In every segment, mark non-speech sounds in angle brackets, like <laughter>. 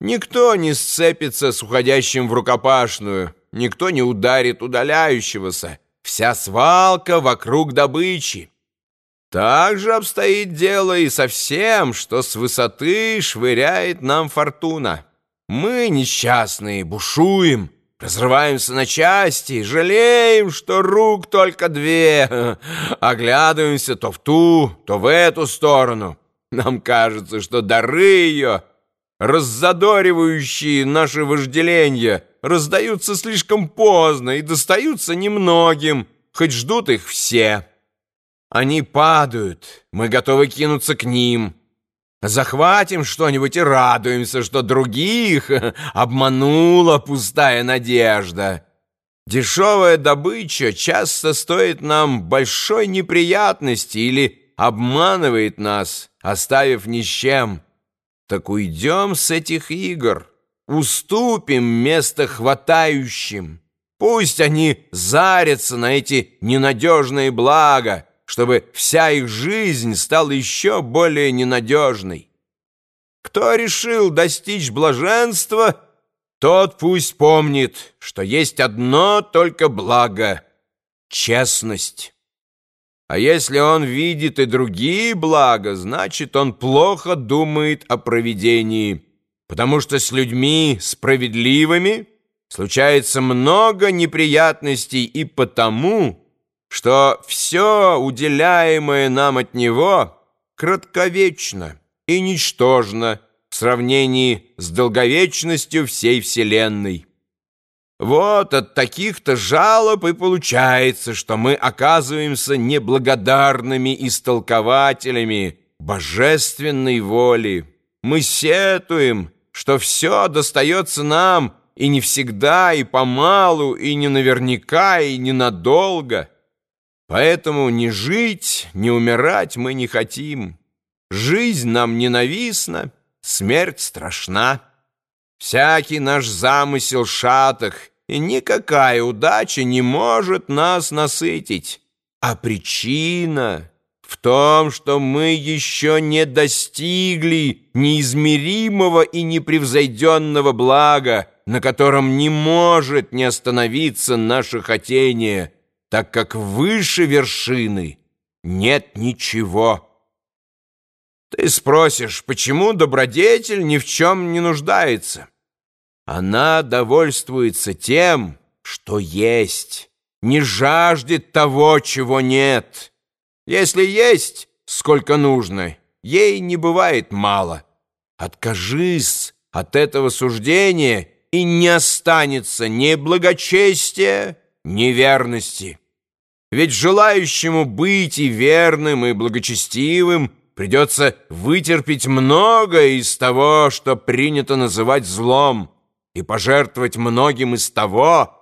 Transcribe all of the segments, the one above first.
Никто не сцепится с уходящим в рукопашную, никто не ударит удаляющегося. Вся свалка вокруг добычи. Так же обстоит дело и со всем, что с высоты швыряет нам фортуна. Мы, несчастные, бушуем, разрываемся на части, жалеем, что рук только две, <laughs> оглядываемся то в ту, то в эту сторону. Нам кажется, что дары ее, раззадоривающие наше вожделение, раздаются слишком поздно и достаются немногим, хоть ждут их все. Они падают, мы готовы кинуться к ним. Захватим что-нибудь и радуемся, что других <laughs> обманула пустая надежда. Дешевая добыча часто стоит нам большой неприятности или обманывает нас, оставив ни с чем. Так уйдем с этих игр, уступим место хватающим. Пусть они зарятся на эти ненадежные блага, чтобы вся их жизнь стала еще более ненадежной. Кто решил достичь блаженства, тот пусть помнит, что есть одно только благо — честность. А если он видит и другие блага, значит, он плохо думает о провидении, потому что с людьми справедливыми случается много неприятностей и потому, что все уделяемое нам от него кратковечно и ничтожно в сравнении с долговечностью всей Вселенной. Вот от таких-то жалоб и получается, что мы оказываемся неблагодарными истолкователями божественной воли. Мы сетуем, что все достается нам и не всегда, и помалу, и не наверняка, и ненадолго. Поэтому ни жить, ни умирать мы не хотим. Жизнь нам ненавистна, смерть страшна. Всякий наш замысел шаток, и никакая удача не может нас насытить. А причина в том, что мы еще не достигли неизмеримого и непревзойденного блага, на котором не может не остановиться наше хотение, так как выше вершины нет ничего. Ты спросишь, почему добродетель ни в чем не нуждается? Она довольствуется тем, что есть, не жаждет того, чего нет. Если есть, сколько нужно, ей не бывает мало. Откажись от этого суждения, и не останется ни благочестия, ни верности. Ведь желающему быть и верным, и благочестивым придется вытерпеть многое из того, что принято называть злом, и пожертвовать многим из того,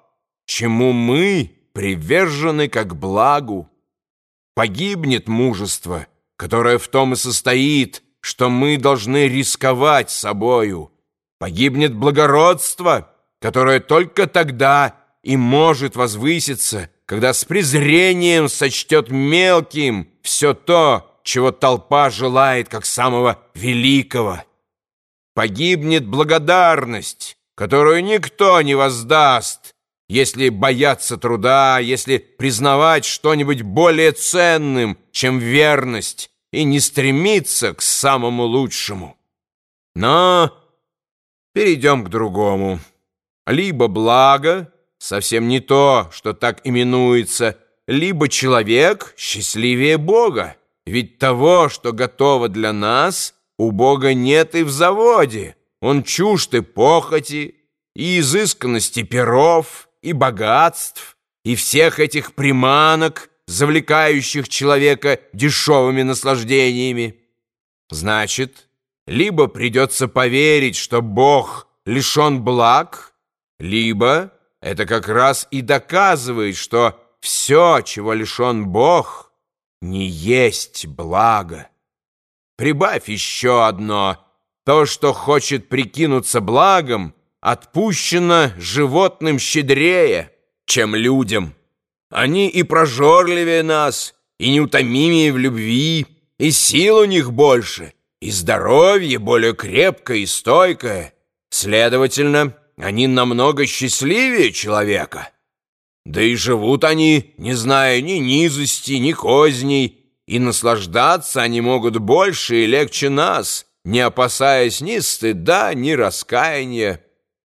чему мы привержены как благу. Погибнет мужество, которое в том и состоит, что мы должны рисковать собою. Погибнет благородство, которое только тогда и может возвыситься, когда с презрением сочтет мелким все то, чего толпа желает как самого великого. Погибнет благодарность, которую никто не воздаст, если бояться труда, если признавать что-нибудь более ценным, чем верность, и не стремиться к самому лучшему. Но перейдем к другому. Либо благо, совсем не то, что так именуется, либо человек счастливее Бога, ведь того, что готово для нас, у Бога нет и в заводе. Он чужд и похоти, и изысканности перов, и богатств, и всех этих приманок, завлекающих человека дешевыми наслаждениями. Значит, либо придется поверить, что Бог лишен благ, либо это как раз и доказывает, что все, чего лишен Бог, не есть благо. Прибавь еще одно — то, что хочет прикинуться благом, отпущено животным щедрее, чем людям. Они и прожорливее нас, и неутомимее в любви, и сил у них больше, и здоровье более крепкое и стойкое. Следовательно, они намного счастливее человека. Да и живут они, не зная ни низости, ни козней, и наслаждаться они могут больше и легче нас, не опасаясь ни стыда, ни раскаяния.